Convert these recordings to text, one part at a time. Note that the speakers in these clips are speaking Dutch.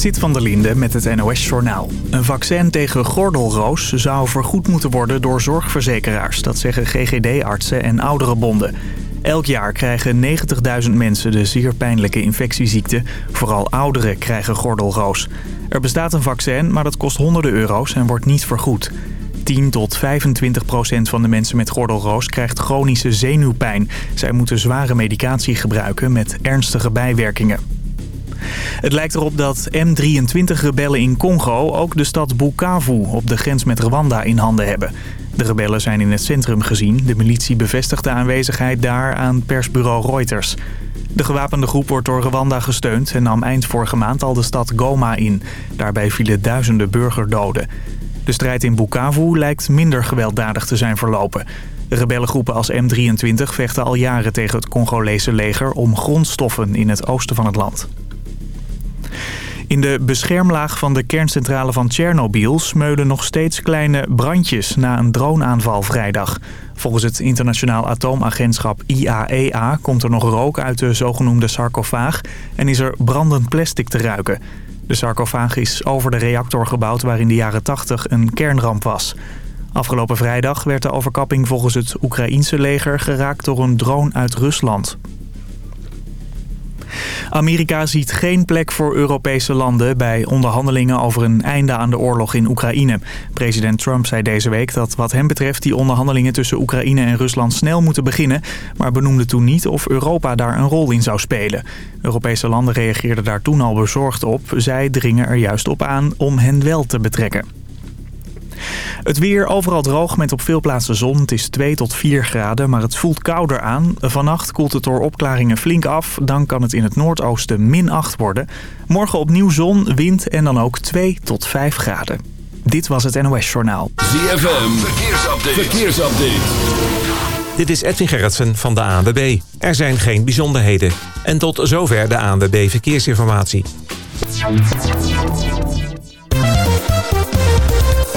Zit van der Linde met het NOS-journaal. Een vaccin tegen gordelroos zou vergoed moeten worden door zorgverzekeraars. Dat zeggen GGD-artsen en ouderenbonden. Elk jaar krijgen 90.000 mensen de zeer pijnlijke infectieziekte. Vooral ouderen krijgen gordelroos. Er bestaat een vaccin, maar dat kost honderden euro's en wordt niet vergoed. 10 tot 25 procent van de mensen met gordelroos krijgt chronische zenuwpijn. Zij moeten zware medicatie gebruiken met ernstige bijwerkingen. Het lijkt erop dat M23-rebellen in Congo ook de stad Bukavu op de grens met Rwanda in handen hebben. De rebellen zijn in het centrum gezien. De militie bevestigt de aanwezigheid daar aan persbureau Reuters. De gewapende groep wordt door Rwanda gesteund en nam eind vorige maand al de stad Goma in. Daarbij vielen duizenden burgerdoden. De strijd in Bukavu lijkt minder gewelddadig te zijn verlopen. Rebellengroepen als M23 vechten al jaren tegen het Congolese leger om grondstoffen in het oosten van het land. In de beschermlaag van de kerncentrale van Tsjernobyl smeulen nog steeds kleine brandjes na een droneaanval vrijdag. Volgens het internationaal atoomagentschap IAEA e komt er nog rook uit de zogenoemde sarcofaag en is er brandend plastic te ruiken. De sarcofaag is over de reactor gebouwd waar in de jaren 80 een kernramp was. Afgelopen vrijdag werd de overkapping volgens het Oekraïense leger geraakt door een drone uit Rusland. Amerika ziet geen plek voor Europese landen bij onderhandelingen over een einde aan de oorlog in Oekraïne. President Trump zei deze week dat wat hem betreft die onderhandelingen tussen Oekraïne en Rusland snel moeten beginnen, maar benoemde toen niet of Europa daar een rol in zou spelen. Europese landen reageerden daar toen al bezorgd op. Zij dringen er juist op aan om hen wel te betrekken. Het weer overal droog met op veel plaatsen zon. Het is 2 tot 4 graden, maar het voelt kouder aan. Vannacht koelt het door opklaringen flink af. Dan kan het in het noordoosten min 8 worden. Morgen opnieuw zon, wind en dan ook 2 tot 5 graden. Dit was het NOS Journaal. ZFM, verkeersupdate. verkeersupdate. Dit is Edwin Gerritsen van de ANWB. Er zijn geen bijzonderheden. En tot zover de ANWB Verkeersinformatie.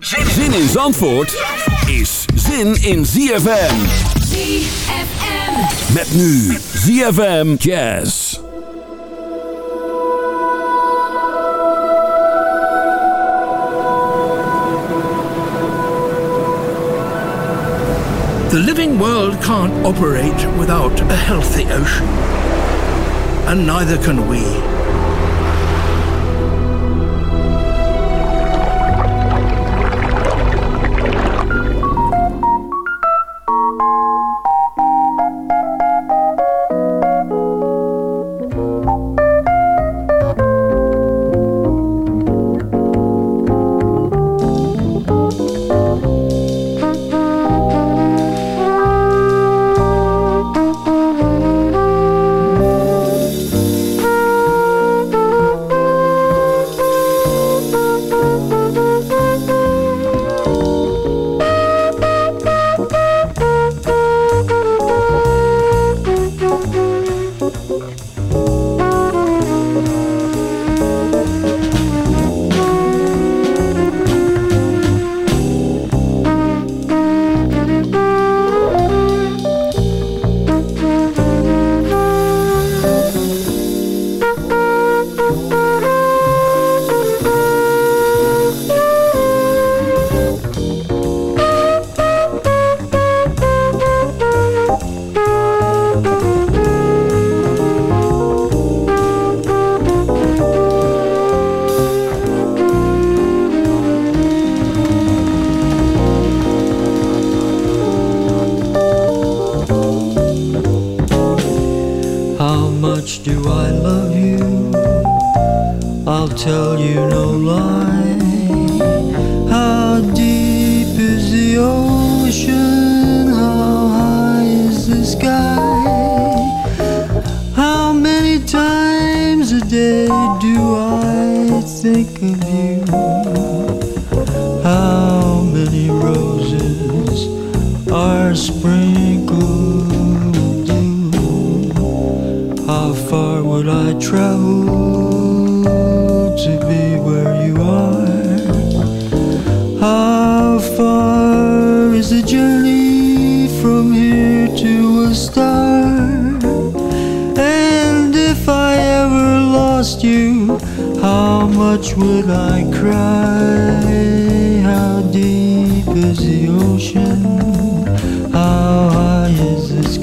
Zin in Zandvoort is zin in ZFM. ZFM. Met nu ZFM Jazz. The living world can't operate without a healthy ocean. And neither can we.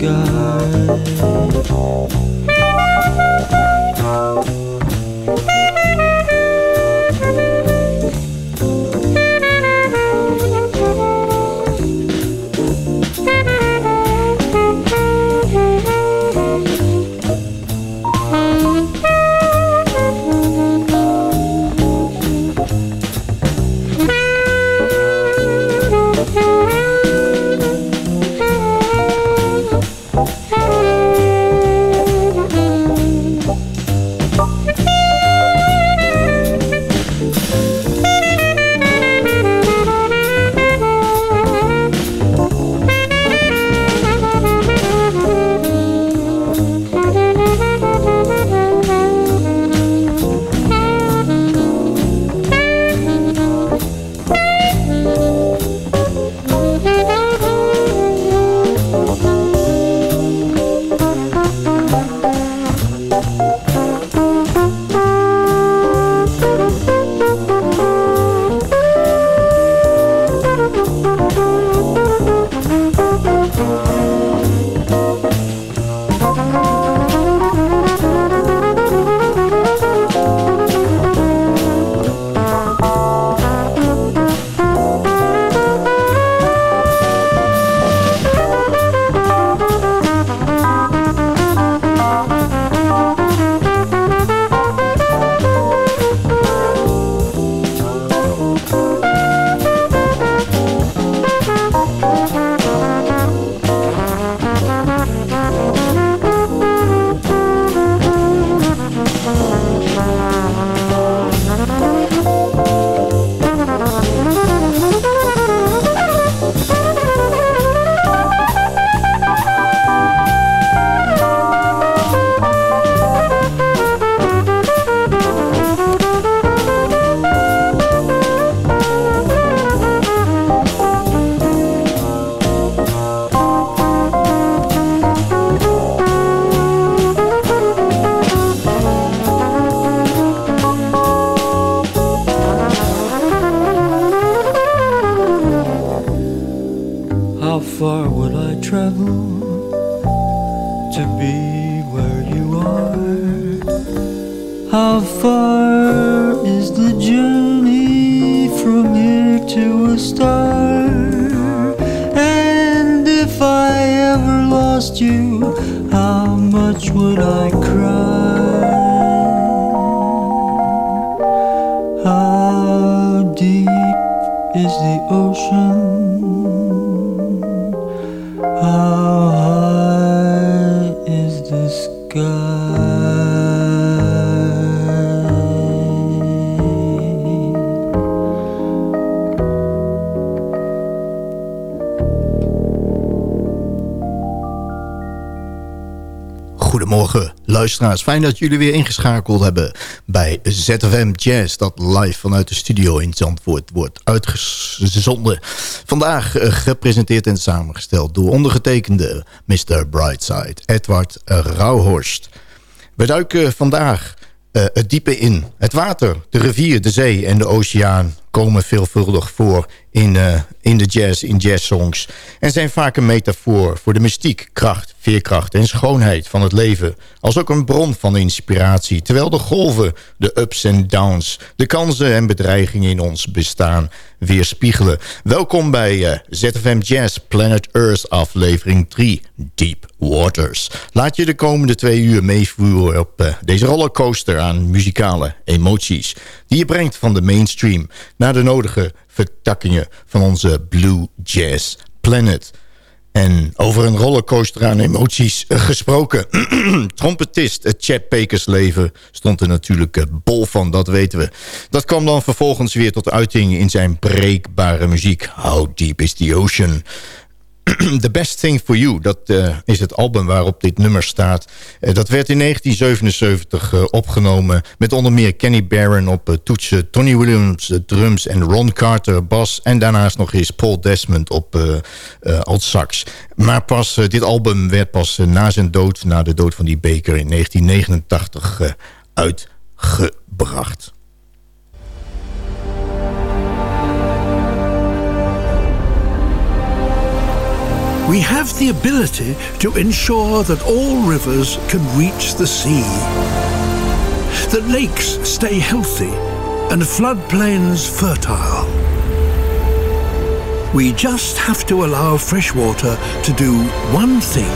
Sky? Luisteraars. Fijn dat jullie weer ingeschakeld hebben bij ZFM Jazz... dat live vanuit de studio in Zandvoort wordt uitgezonden. Vandaag eh, gepresenteerd en samengesteld door ondergetekende Mr. Brightside, Edward Rauhorst. We duiken vandaag eh, het diepe in. Het water, de rivier, de zee en de oceaan komen veelvuldig voor in, eh, in de jazz, in jazzsongs. En zijn vaak een metafoor voor de mystiek, kracht, veerkracht en schoonheid van het leven. Als ook een bron van inspiratie. Terwijl de golven, de ups en downs, de kansen en bedreigingen in ons bestaan weerspiegelen. Welkom bij eh, ZFM Jazz Planet Earth aflevering 3, Deep Waters. Laat je de komende twee uur meevoeren op eh, deze rollercoaster aan muzikale emoties. Die je brengt van de mainstream naar de nodige vertakkingen van onze Blue Jazz Planet. En over een rollercoaster aan emoties gesproken. Trompetist Chad Pekers leven stond er natuurlijk bol van, dat weten we. Dat kwam dan vervolgens weer tot uiting in zijn breekbare muziek. How Deep is the Ocean? The Best Thing For You, dat uh, is het album waarop dit nummer staat. Uh, dat werd in 1977 uh, opgenomen met onder meer Kenny Barron op toetsen... Tony Williams drums en Ron Carter bas... en daarnaast nog eens Paul Desmond op alt sax. Maar pas, dit album werd pas na zijn dood, na de dood van die Baker in 1989 uitgebracht. We have the ability to ensure that all rivers can reach the sea, that lakes stay healthy and floodplains fertile. We just have to allow fresh water to do one thing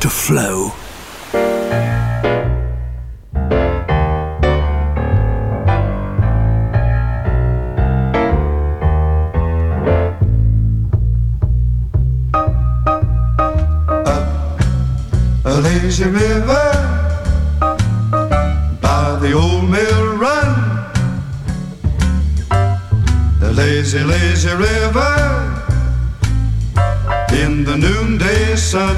to flow. Lazy river by the old mill run. The lazy, lazy river in the noonday sun.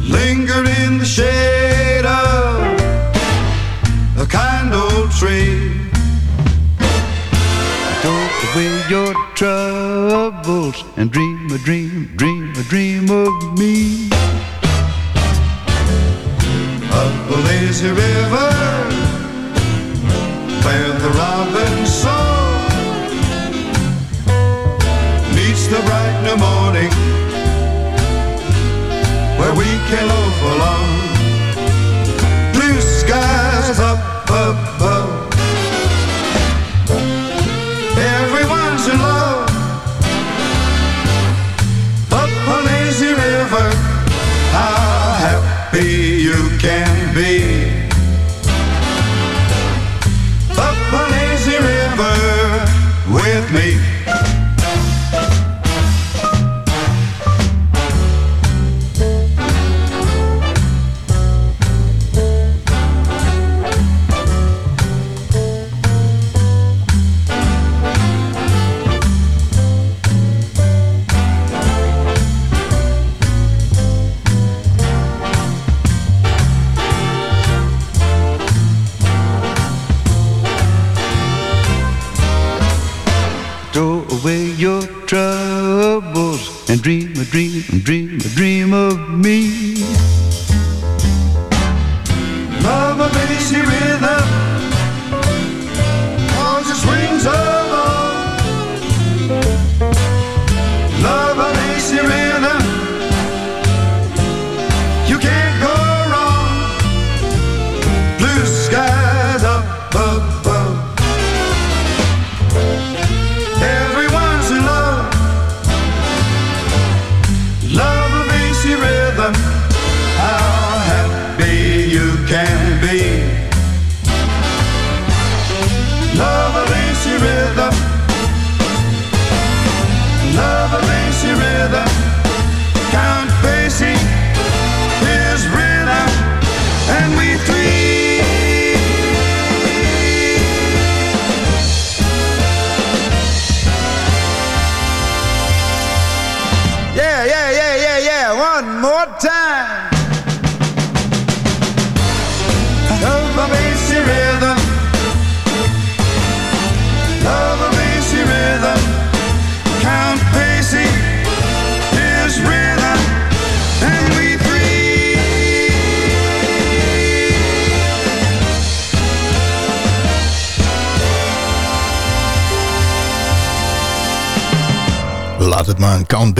Linger in the shade of a kind old tree. Don't away your troubles and dream a dream, dream a dream of me. Up the lazy river, where the robin song meets the bright new morning, where we can loaf along. Blue skies up above.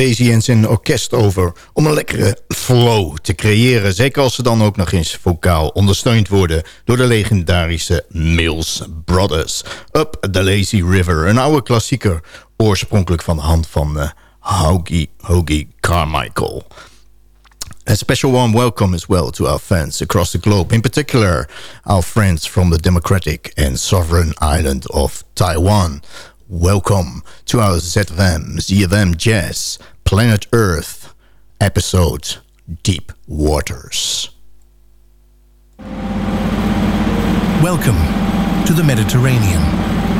Basie en zijn orkest over... om een lekkere flow te creëren. Zeker als ze dan ook nog eens vocaal ondersteund worden... door de legendarische Mills Brothers. Up the Lazy River, een oude klassieker... oorspronkelijk van de hand van uh, Carmichael. A special warm welcome as well to our fans across the globe, in particular our friends from the democratic and sovereign island of Taiwan. Welcome to our ZFM, ZFM Jazz, Planet Earth episode Deep Waters. Welcome to the Mediterranean.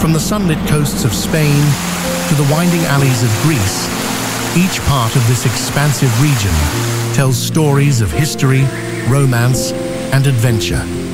From the sunlit coasts of Spain to the winding alleys of Greece, each part of this expansive region tells stories of history, romance, and adventure.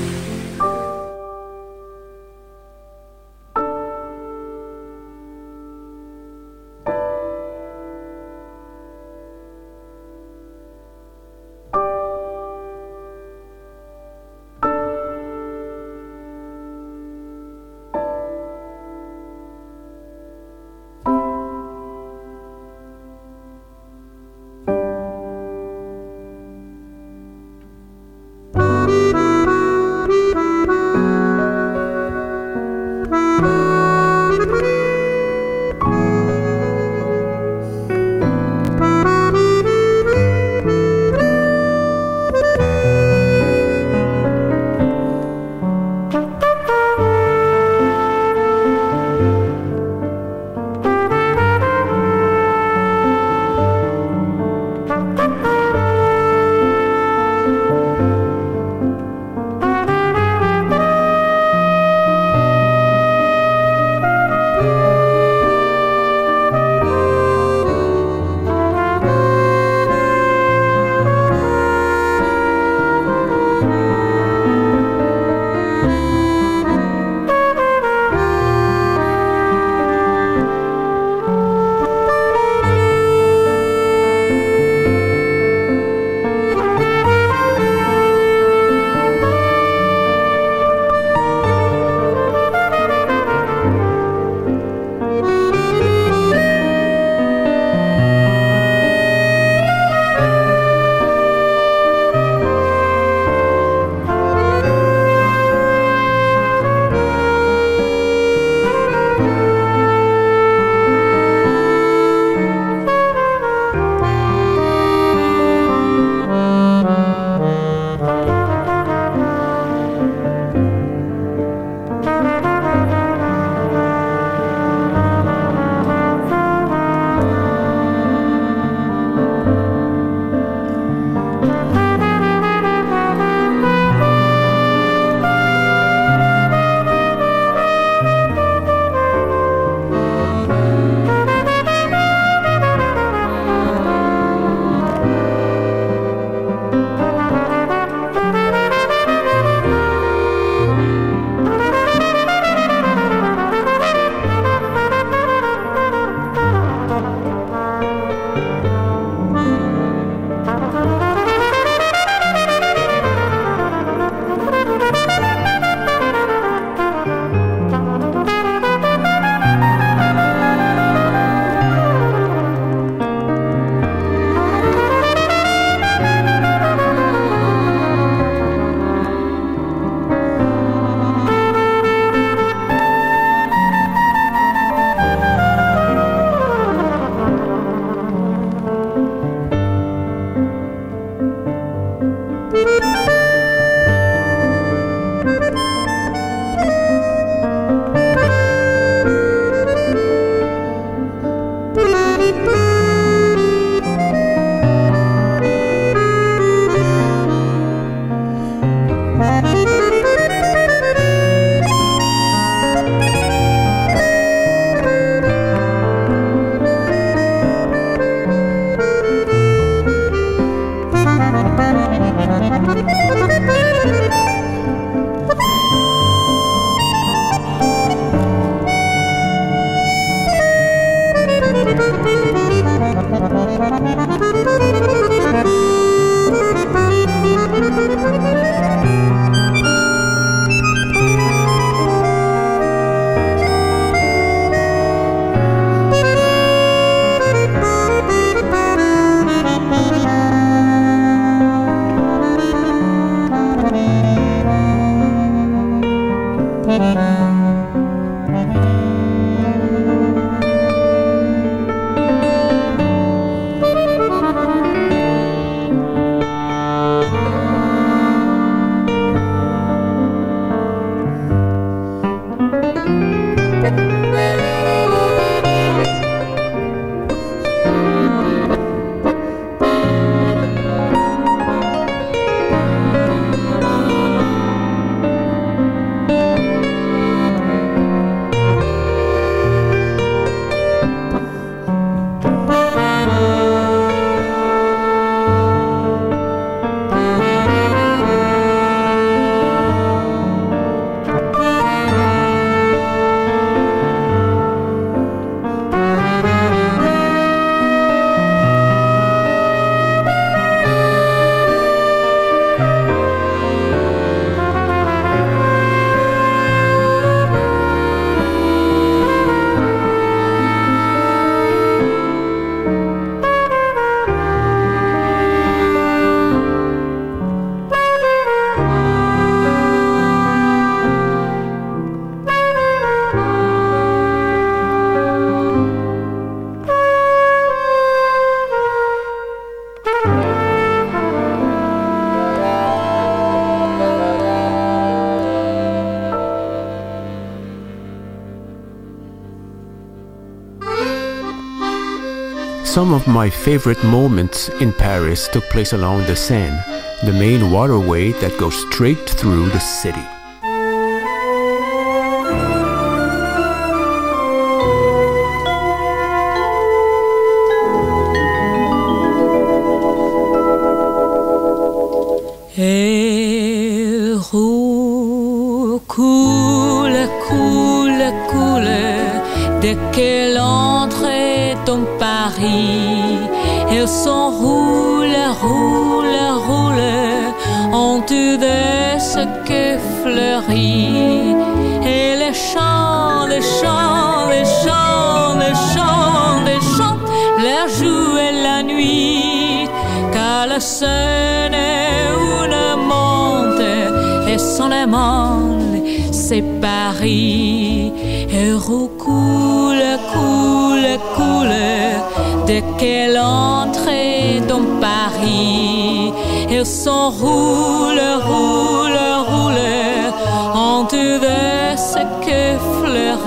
Of my favorite moments in Paris took place along the Seine, the main waterway that goes straight through the city.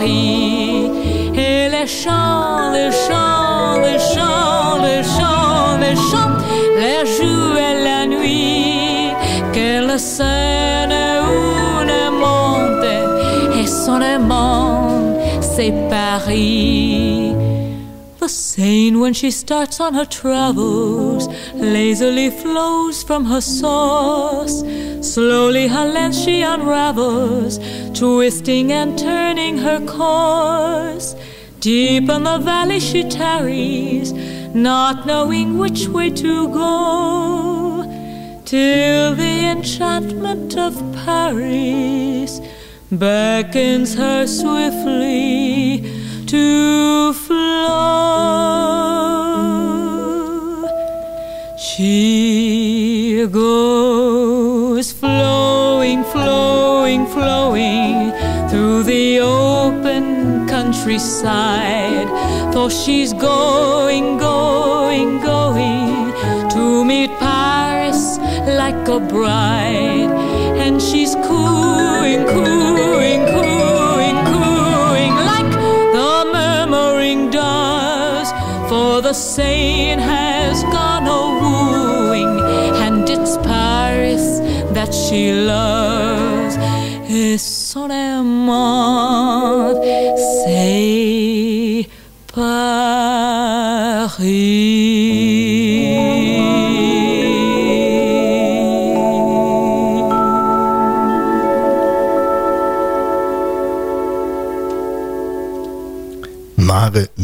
Et les chants, les chants, les chants, les chants, les chants, les jours et la nuit, que le scène où le et son amant, c'est Paris. Seine, when she starts on her travels, lazily flows from her source. Slowly her length she unravels, twisting and turning her course. Deep in the valley she tarries, not knowing which way to go, till the enchantment of Paris beckons her swiftly to flow. She goes flowing, flowing, flowing through the open countryside. For she's going, going, going to meet Paris like a bride. And she's cooing, cooing, cooing, the Seine has gone a wooing, and it's Paris that she loves. Et son amant, c'est Paris.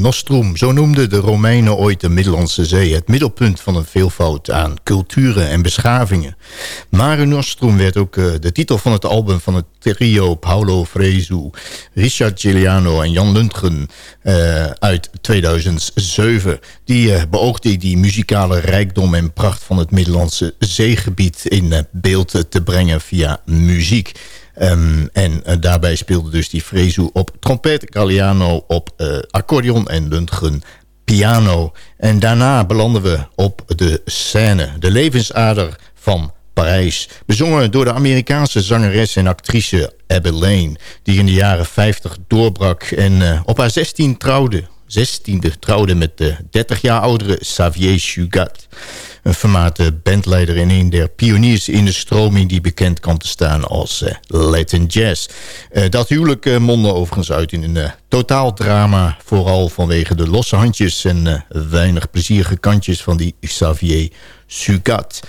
Nostrum, zo noemden de Romeinen ooit de Middellandse Zee... het middelpunt van een veelvoud aan culturen en beschavingen. Mare Nostrum werd ook eh, de titel van het album van het trio Paolo Fresu... Richard Giuliano en Jan Lundgren eh, uit 2007. Die uh, beoogde die muzikale rijkdom en pracht van het Middellandse zeegebied... in beeld te brengen via muziek. Um, en uh, daarbij speelde dus die Frezu op trompet, Galliano op uh, accordeon en Lundgren piano. En daarna belanden we op de scène, de levensader van Parijs. Bezongen door de Amerikaanse zangeres en actrice Abby Lane... die in de jaren 50 doorbrak en uh, op haar 16 trouwde. 16e trouwde met de 30 jaar oudere Xavier Sugat een vermaarde bandleider en een der pioniers in de stroming... die bekend kan te staan als uh, Latin Jazz. Uh, dat huwelijk uh, mondde overigens uit in een totaal drama... vooral vanwege de losse handjes en weinig plezierige kantjes... van die Xavier Sugat.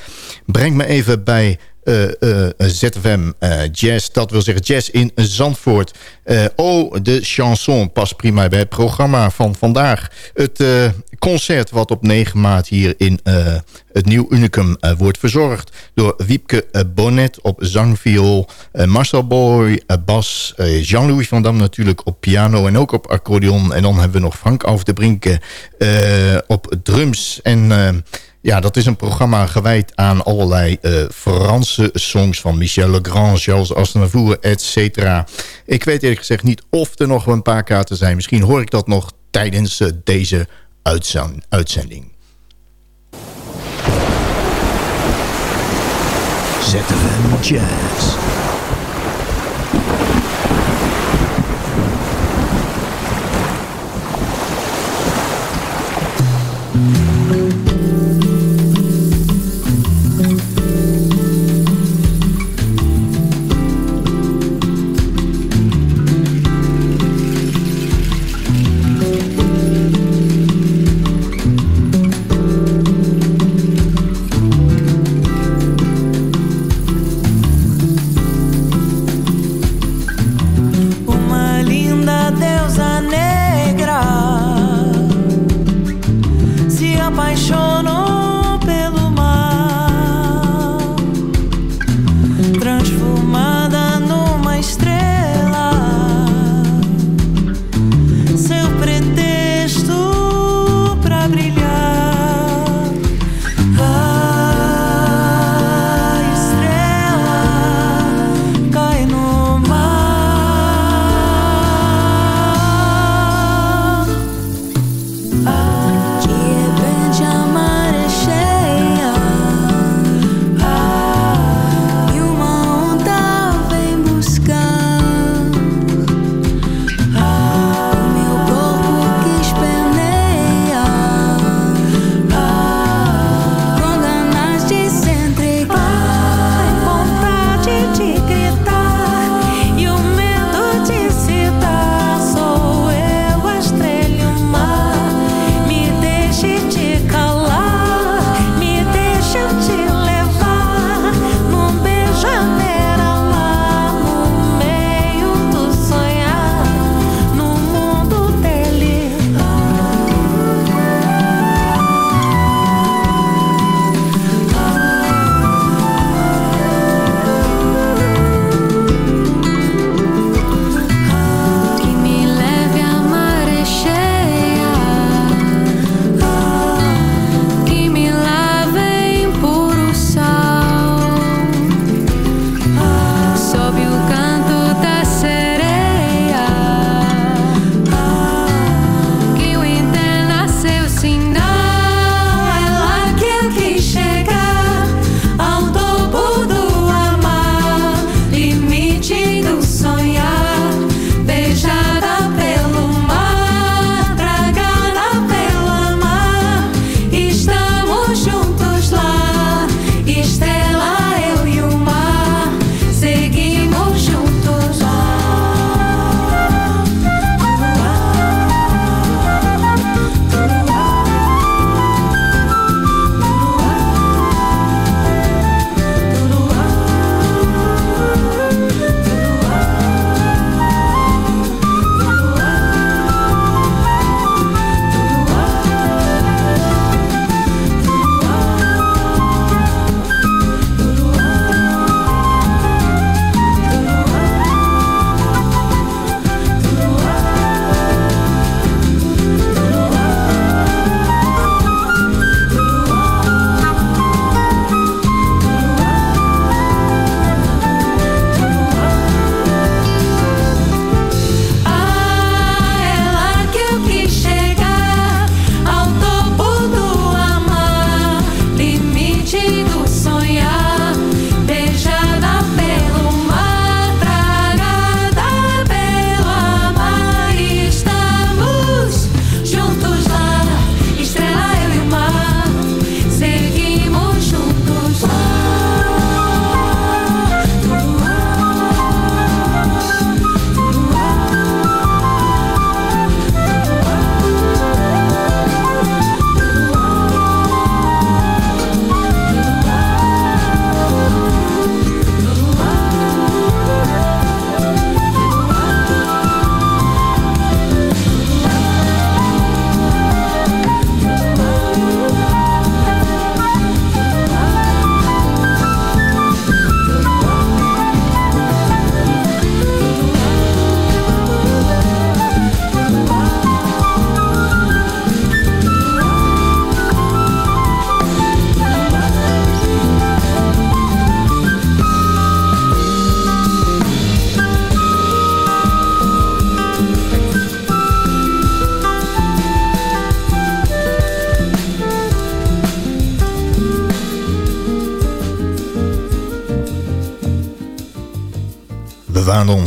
Breng me even bij... Uh, uh, ZFM uh, Jazz, dat wil zeggen jazz in Zandvoort. oh, de chanson past prima bij het programma van vandaag. Het concert wat op 9 maart hier in het Nieuw Unicum wordt verzorgd... door Wiepke Bonnet op zangviool, Marcel Boy, bas... Jean-Louis van Dam natuurlijk op piano en ook op accordeon. En dan hebben we nog Frank Auf de Brinken op drums en... Ja, dat is een programma gewijd aan allerlei uh, Franse songs van Michel Legrand, Charles Aznavour, et cetera. Ik weet eerlijk gezegd niet of er nog een paar kaarten zijn. Misschien hoor ik dat nog tijdens uh, deze uitzending. ZFM Jazz.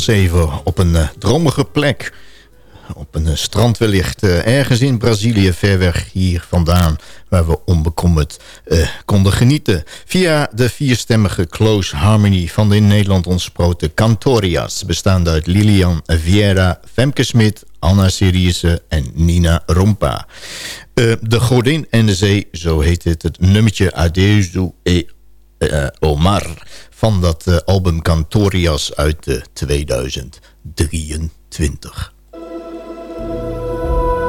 even op een eh, drommige plek. Op een eh, strand wellicht, eh, ergens in Brazilië, ver weg hier vandaan... waar we onbekommerd konden genieten. Via de vierstemmige Close Harmony van de in Nederland ontsproten Cantorias... bestaande uit Lilian Vieira, Femke Smit, Anna Siriese en Nina Rompa. de Godin en de Zee, zo heet het, het nummertje Adeus e Omar van dat eh, album Cantorias uit eh, 2023.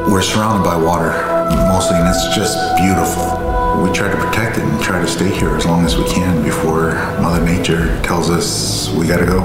We're surrounded by water, mostly, and it's just beautiful. We try to protect it and try to stay here as long as we can before Mother Nature tells us we gotta go.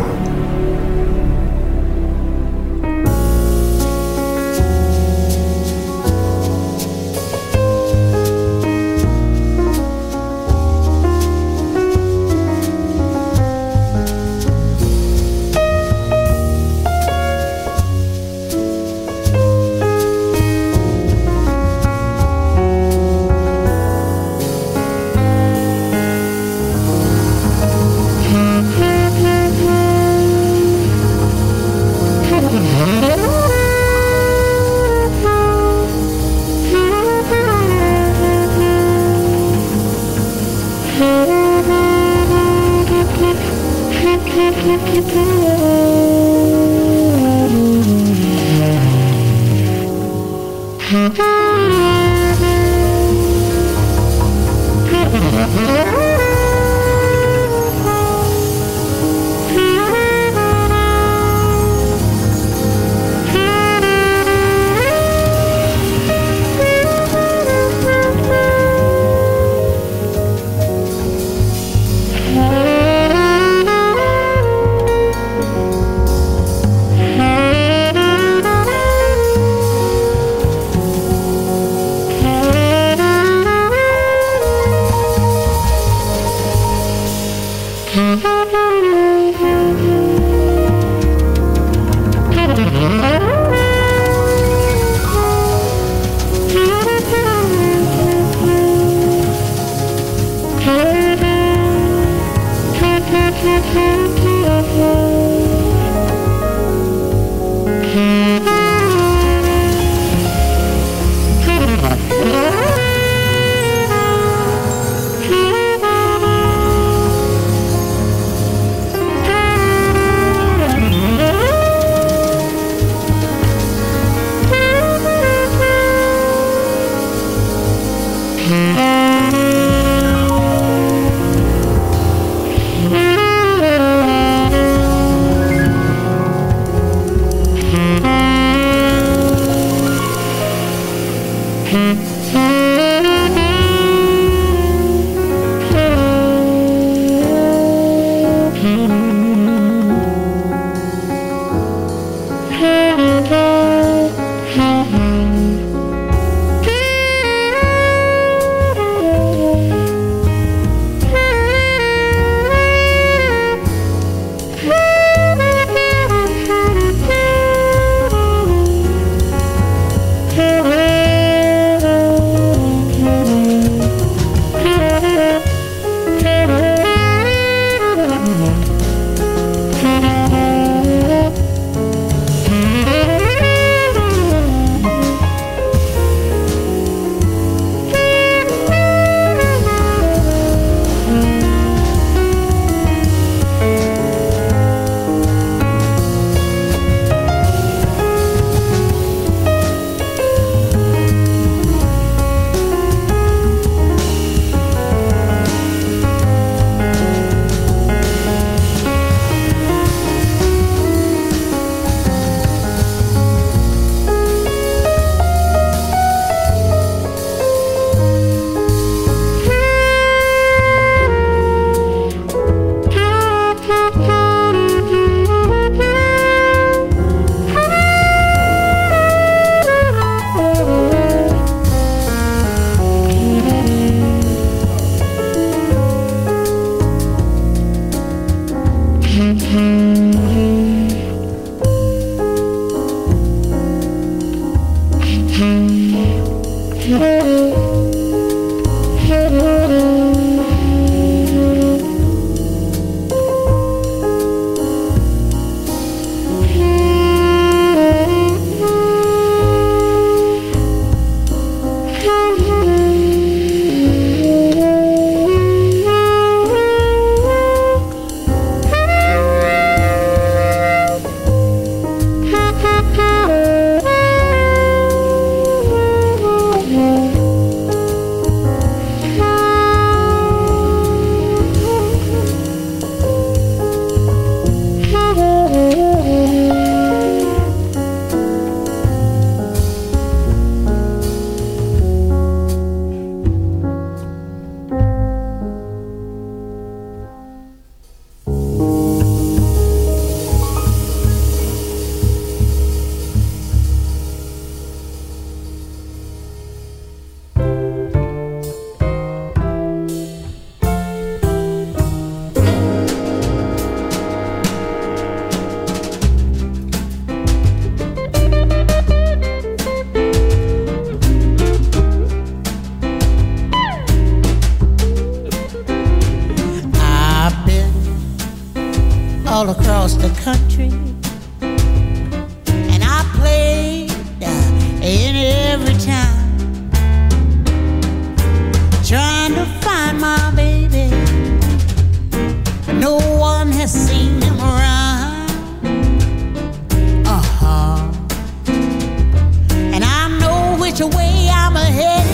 Which way I'm headed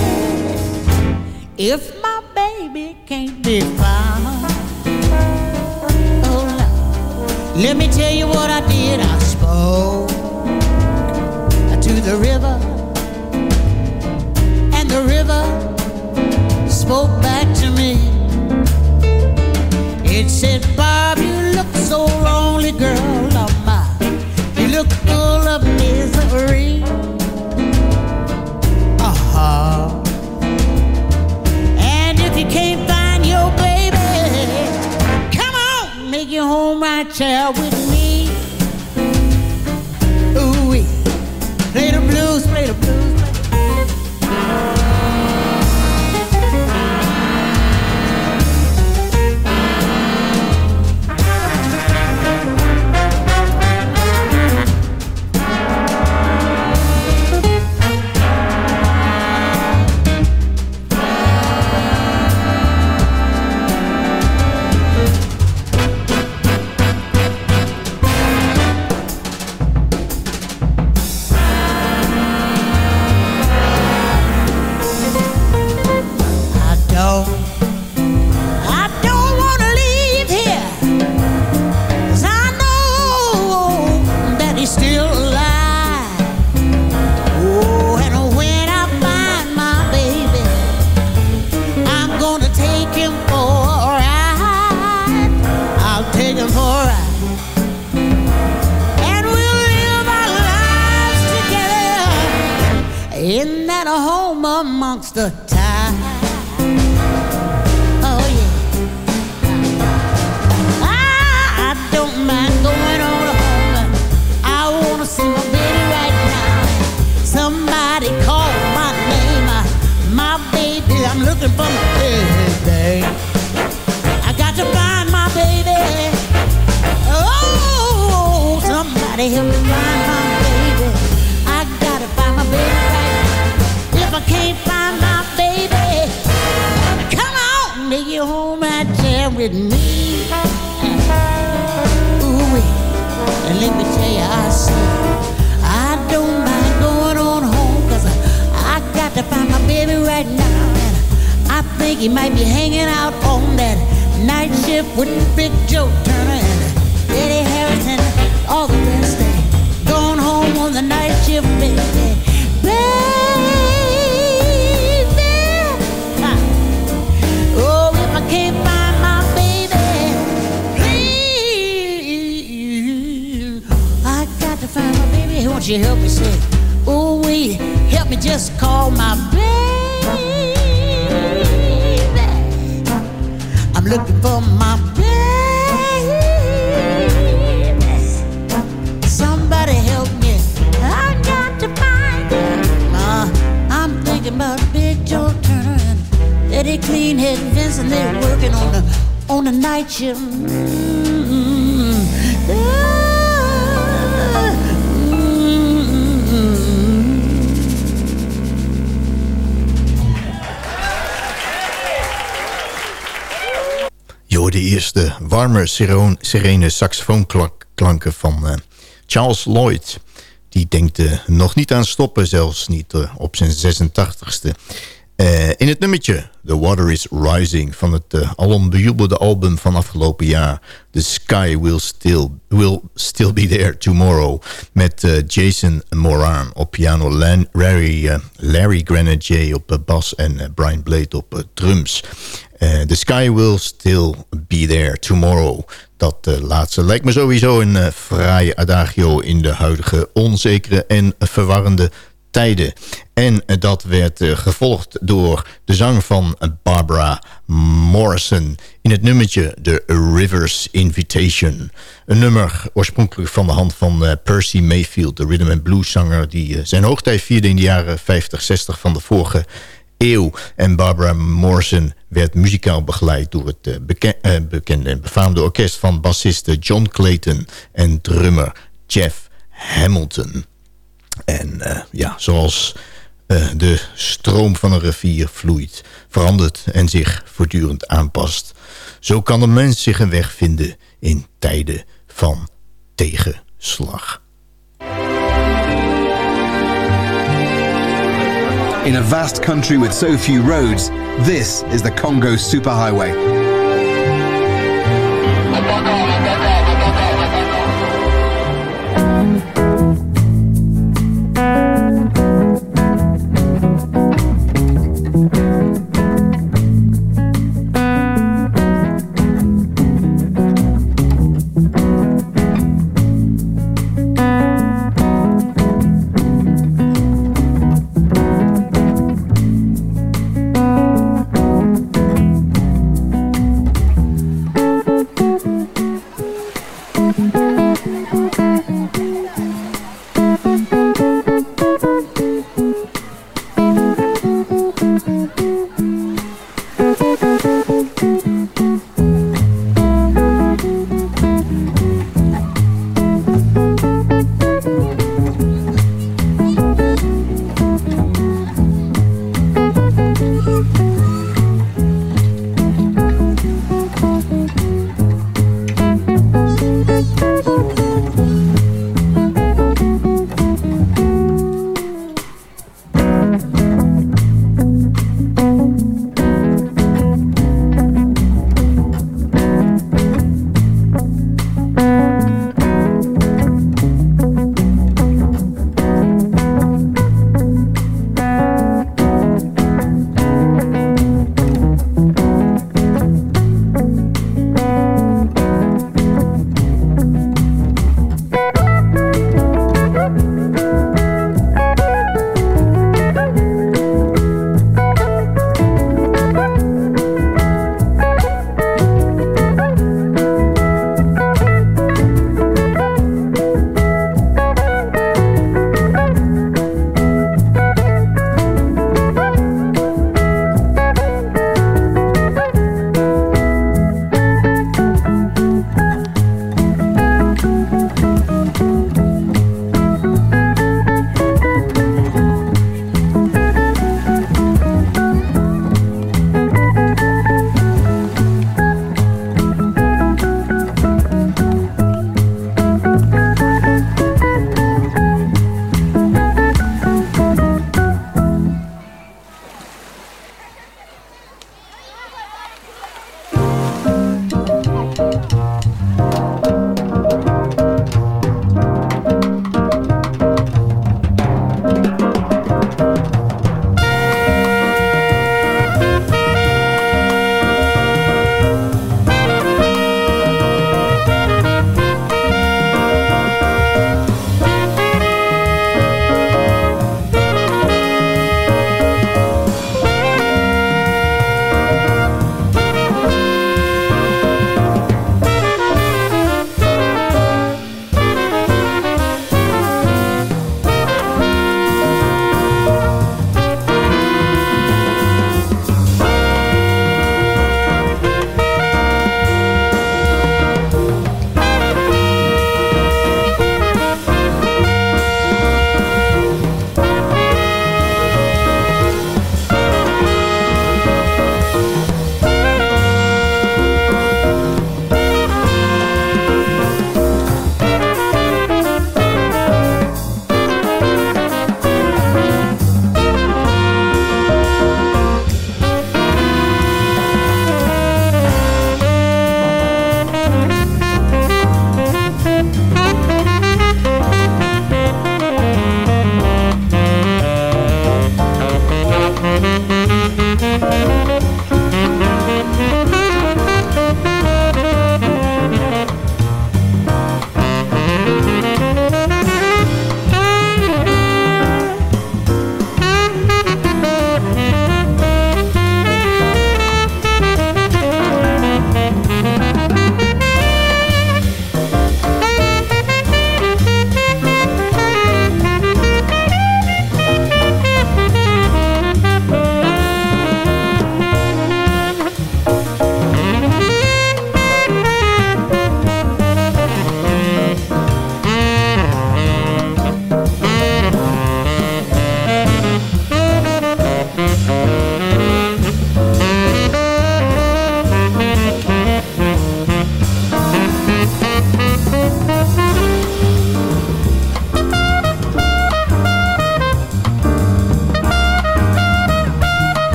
if my baby can't be found. Oh, Lord. let me tell you what I did. I spoke to the river, and the river spoke back to me. It said, Bob, you look so lonely, girl. on my chair with me. Serene saxofoonklanken van eh, Charles Lloyd. Die denkt eh, nog niet aan stoppen, zelfs niet eh, op zijn 86ste. Eh, in het nummertje The Water is Rising van het uh, alom bejubelde album van afgelopen jaar... The Sky Will Still, will still Be There Tomorrow... met Jason Moran op piano, Larry, Larry Grenadier op bas en Brian Blade op drums... Eh, the Sky Will Still Be There Tomorrow. Dat eh, laatste lijkt me sowieso een eh fraaie adagio in de huidige onzekere en verwarrende tijden. En dat werd gevolgd door de zang van Barbara Morrison... in het nummertje The Rivers Invitation. Een nummer oorspronkelijk van de hand van Percy Mayfield... de rhythm and blues zanger die zijn hoogtijd vierde in de jaren 50, 60 van de vorige eeuw. En Barbara Morrison werd muzikaal begeleid door het eh, eh, bekende en befaamde orkest van bassisten John Clayton en drummer Jeff Hamilton. En eh, ja, zoals de stroom van een rivier vloeit, verandert en zich voortdurend aanpast. Zo kan een mens zich een weg vinden in tijden van tegenslag. In a vast country with so few roads, this is the Congo Superhighway.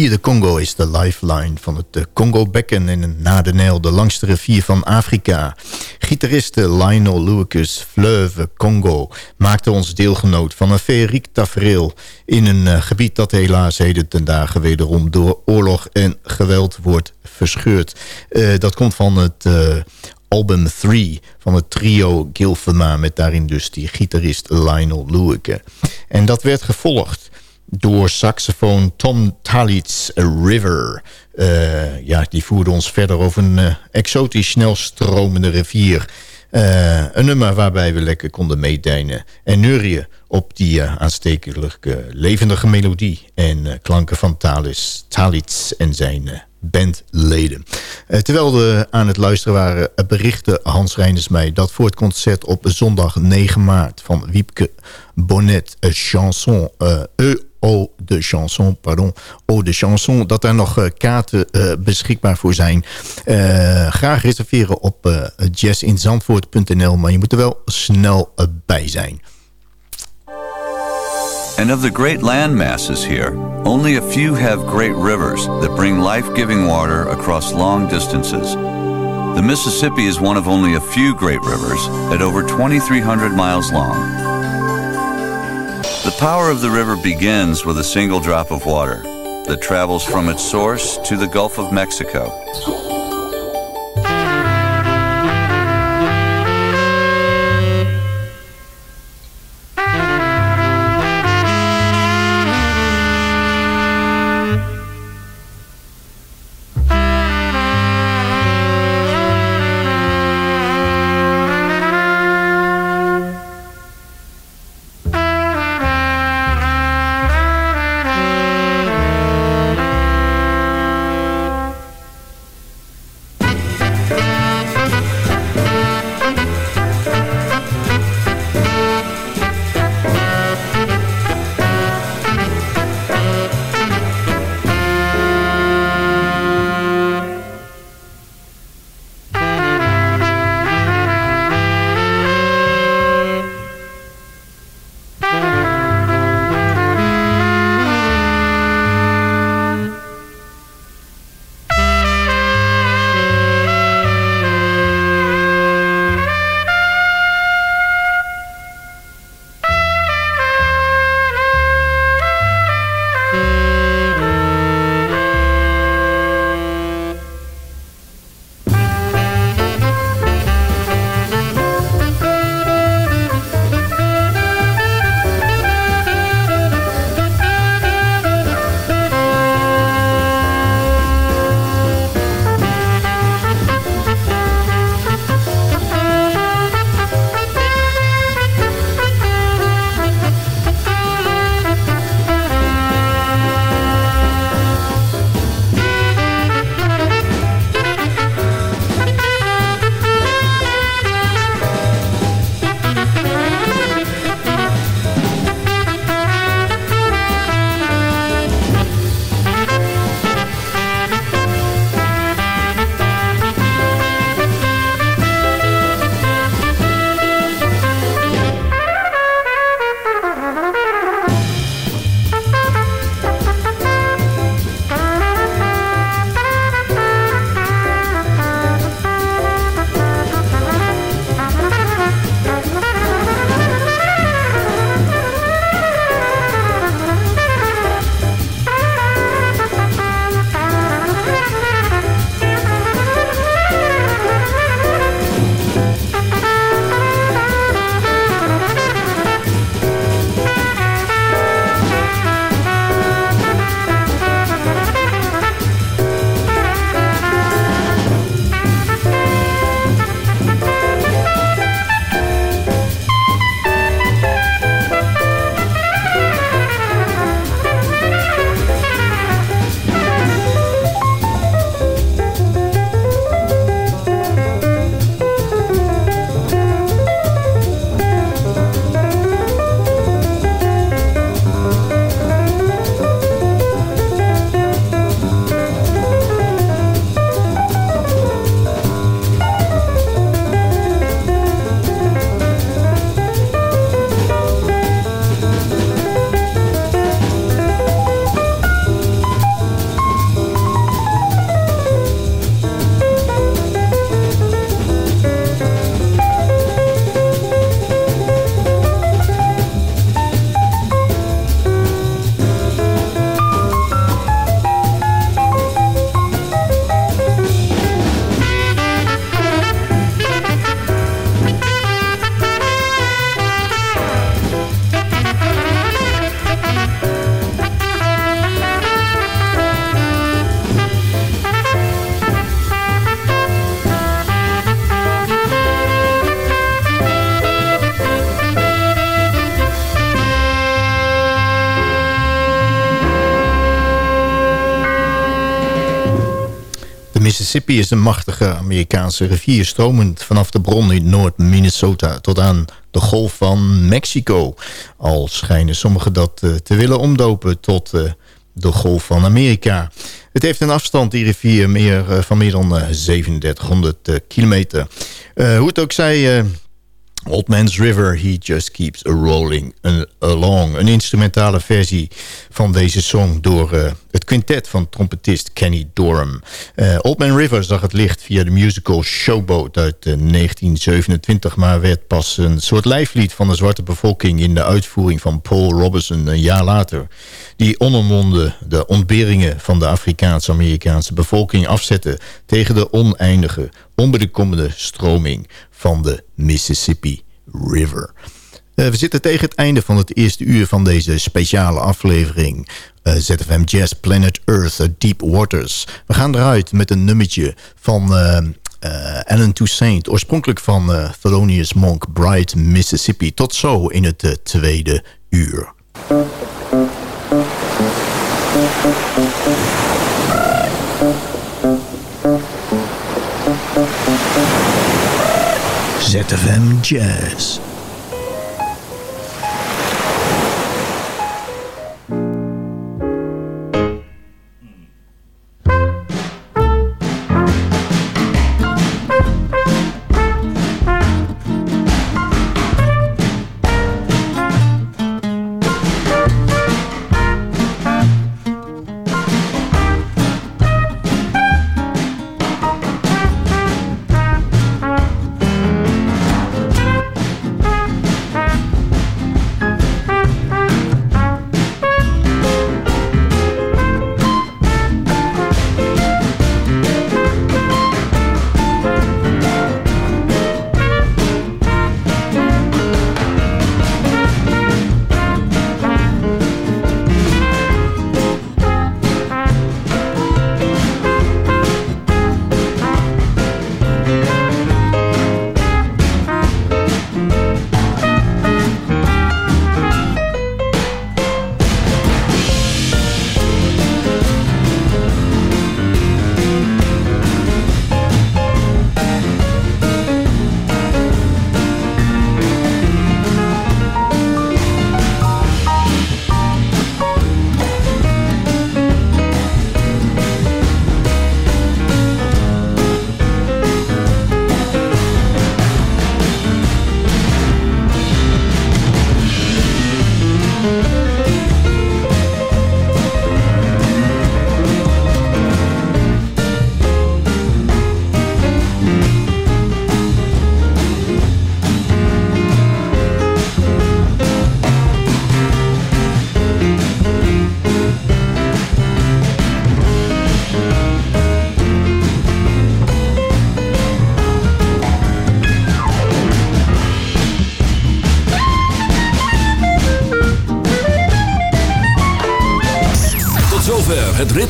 Rivier de Congo is de lifeline van het eh, Congo-bekken... en na de Nijl de langste rivier van Afrika. Gitariste Lionel Lucas Fleuve Congo maakte ons deelgenoot... van een feeriek tafereel in een eh, gebied dat helaas heden ten dagen... wederom door oorlog en geweld wordt verscheurd. Eh, dat komt van het album 3 van het trio Gilfema... met daarin dus die gitarist Lionel Lucas. En dat werd gevolgd door saxofoon Tom Talitz River. Uh, ja, die voerde ons verder over een uh, exotisch snel stromende rivier. Uh, een nummer waarbij we lekker konden meedijnen en neurien op die aanstekelijke levendige melodie en klanken van Talis, Talitz en zijn bandleden. terwijl we aan het luisteren waren, berichtte Hans Reinders mij... dat voor het concert op zondag 9 maart van Wiepke Bonnet, chanson... E Eau de Chanson, pardon, Eau de Chanson, dat er nog uh, kaarten uh, beschikbaar voor zijn. Uh, graag reserveren op jazzinzandvoort.nl, maar je moet er wel snel bij zijn. And of the great land masses here, only a few have great rivers that bring life-giving water across long distances. The Mississippi is one of only a few great rivers at over 2,300 miles long. The power of the river begins with a single drop of water that travels from its source to the Gulf of Mexico. Mississippi is een machtige Amerikaanse rivier... stromend vanaf de bron in Noord-Minnesota tot aan de golf van Mexico. Al schijnen sommigen dat eh, te willen omdopen tot eh, de golf van Amerika. Het heeft een afstand, die rivier, meer, eh, van meer dan 3700 kilometer. hoe het ook zij... Old Man's River, He Just Keeps a Rolling Along. Een instrumentale versie van deze song door uh, het quintet van trompetist Kenny Dorham. Uh, Old Man River zag het licht via de musical Showboat uit uh, 1927... maar werd pas een soort lijflied van de zwarte bevolking... in de uitvoering van Paul Robeson een jaar later. Die onomwonden de ontberingen van de Afrikaans-Amerikaanse bevolking afzetten... tegen de oneindige, onbedekommende stroming van de Mississippi River. Uh, we zitten tegen het einde van het eerste uur van deze speciale aflevering. Uh, ZFM Jazz Planet Earth uh, Deep Waters. We gaan eruit met een nummertje van Alan Toussaint. Oorspronkelijk van Thelonious Monk, Bright, Mississippi. Tot zo in het tweede uur. ZFM Jazz.